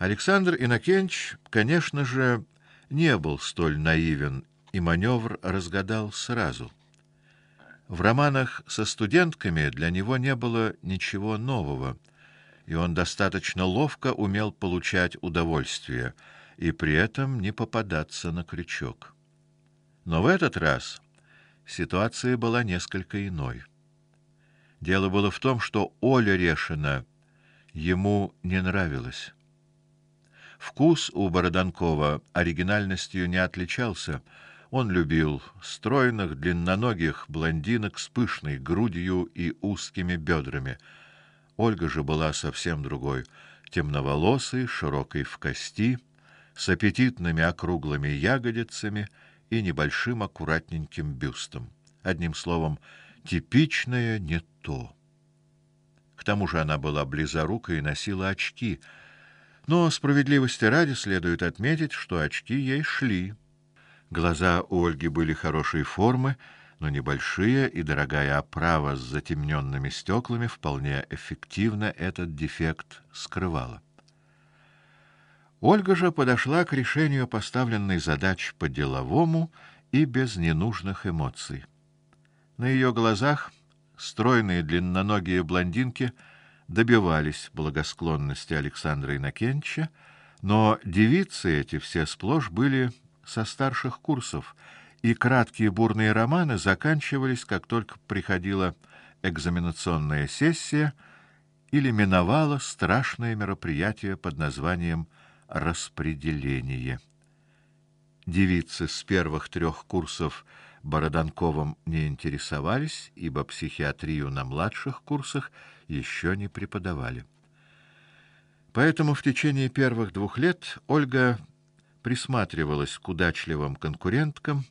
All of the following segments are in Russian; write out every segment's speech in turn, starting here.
Александр Инакенч, конечно же, не был столь наивен и маневр разгадал сразу. В романах со студентками для него не было ничего нового, и он достаточно ловко умел получать удовольствие и при этом не попадаться на крючок. Но в этот раз ситуация была несколько иной. Дело было в том, что Оля Решина ему не нравилась. Вкус у Бороданкова оригинальностью не отличался. Он любил стройных, длинноногих блондинок с пышной грудью и узкими бедрами. Ольга же была совсем другой, темноволосой, широкой в кости, с аппетитными округлыми ягодицами и небольшим аккуратненьким бюстом. Одним словом, типичное не то. К тому же она была близорукой и носила очки — но справедливости ради следует отметить, что очки ей шли. Глаза у Ольги были хорошей формы, но небольшие, и дорогая оправа с затемненными стеклами вполне эффективно этот дефект скрывала. Ольга же подошла к решению поставленной задачи по-деловому и без ненужных эмоций. На ее глазах стройные длинноногие блондинки — добивались благосклонности Александра Инакенча, но девицы эти все сплошь были со старших курсов, и краткие бурные романы заканчивались, как только приходила экзаменационная сессия или миновало страшное мероприятие под названием распределение. Девицы с первых трех курсов Бороданковым не интересовались, ибо психиатрию на младших курсах еще не преподавали. Поэтому в течение первых двух лет Ольга присматривалась к удачливым конкуренткам,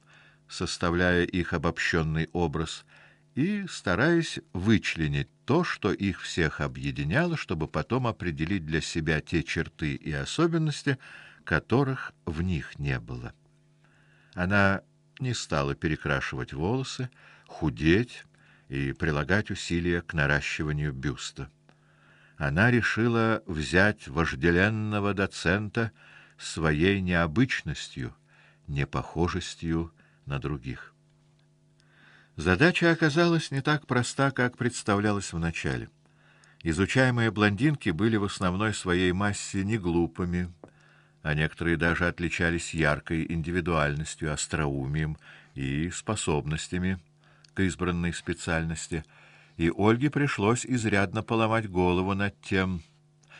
составляя их обобщенный образ и стараясь вычленить то, что их всех объединяло, чтобы потом определить для себя те черты и особенности, которых в них не было. Она не стала перекрашивать волосы, худеть и прилагать усилия к наращиванию бюста. Она решила взять вожделенного доцента своей необычностью, непохожестью на других. Задача оказалась не так проста, как представлялось вначале. Изучаемые блондинки были в основной своей массе не глупыми, а некоторые даже отличались яркой индивидуальностью, остроумием и способностями к избранной специальности, и Ольге пришлось изрядно поломать голову над тем,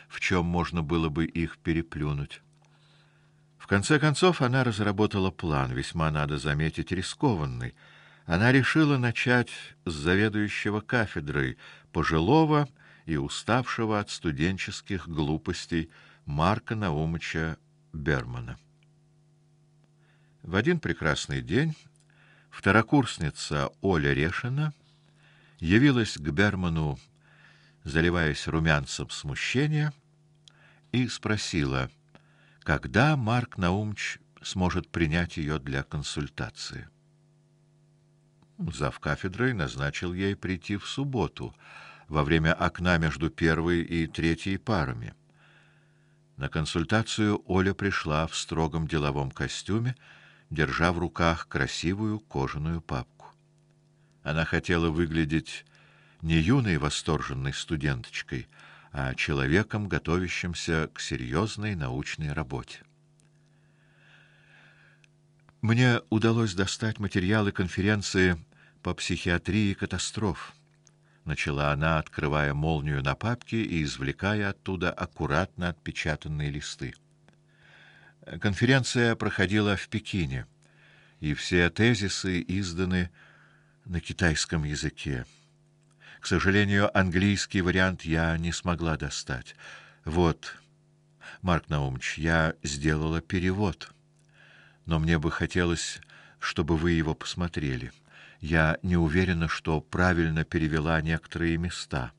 в чем можно было бы их переплюнуть. В конце концов она разработала план, весьма надо заметить рискованный. Она решила начать с заведующего кафедрой, пожилого и уставшего от студенческих глупостей Марка Наумовича Бермана. В один прекрасный день второкурсница Оля Решина явилась к Берману, заливаясь румянцем смущения, и спросила, когда Марк Наумч сможет принять ее для консультации. Зав кафедрой назначил ей прийти в субботу во время окна между первой и третьей парами. На консультацию Оля пришла в строгом деловом костюме, держа в руках красивую кожаную папку. Она хотела выглядеть не юной восторженной студенточкой, а человеком, готовящимся к серьезной научной работе. Мне удалось достать материалы конференции по психиатрии катастроф начала она, открывая молнию на папке и извлекая оттуда аккуратно отпечатанные листы. Конференция проходила в Пекине, и все тезисы изданы на китайском языке. К сожалению, английский вариант я не смогла достать. Вот, Марк Наумович, я сделала перевод, но мне бы хотелось, чтобы вы его посмотрели я не уверена, что правильно перевела некоторые места.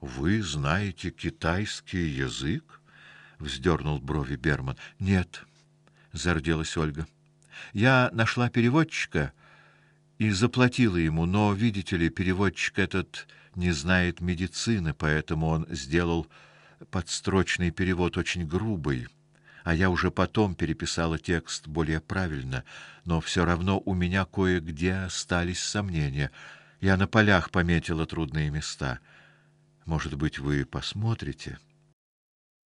Вы знаете китайский язык? вздернул брови Берман. Нет, зарделась Ольга. Я нашла переводчика и заплатила ему, но, видите ли, переводчик этот не знает медицины, поэтому он сделал подстрочный перевод очень грубый, а я уже потом переписала текст более правильно, но все равно у меня кое-где остались сомнения. Я на полях пометила трудные места. Может быть, вы посмотрите?